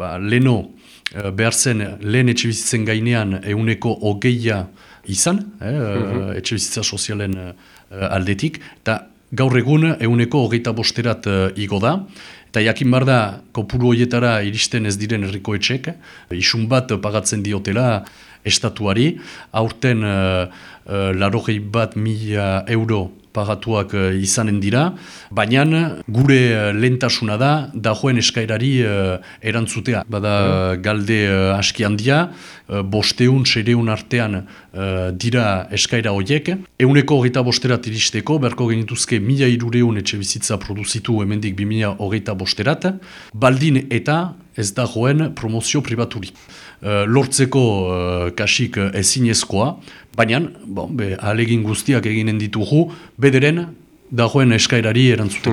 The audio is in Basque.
ba, leno uh, behar zen lehen etxe bizitzen gainean euneko hogeia izan, eh, uh etxe bizitza sozialen aldetik, eta gaur egun euneko hogeita bosterat igo da, Eta jakin bar da, kopuru horietara iristen ez diren herriko etxek, isun bat pagatzen diotela estatuari, aurten uh, uh, bat mila euro pagatuak uh, izanen dira, baina gure uh, lentasuna da, da joen eskairari uh, erantzutea. Bada galde uh, aski handia, uh, bosteun, sereun artean dira eskaira horiek. Euneko hogeita bosterat iristeko, berko genituzke mila irureun etxe bizitza produzitu hemendik bi mila hogeita bosterat, baldin eta ez da joen promozio privaturi. Uh, lortzeko uh, kasik ezinezkoa, baina bon, alegin guztiak eginen ditugu, bederen dagoen eskairari erantzuteko.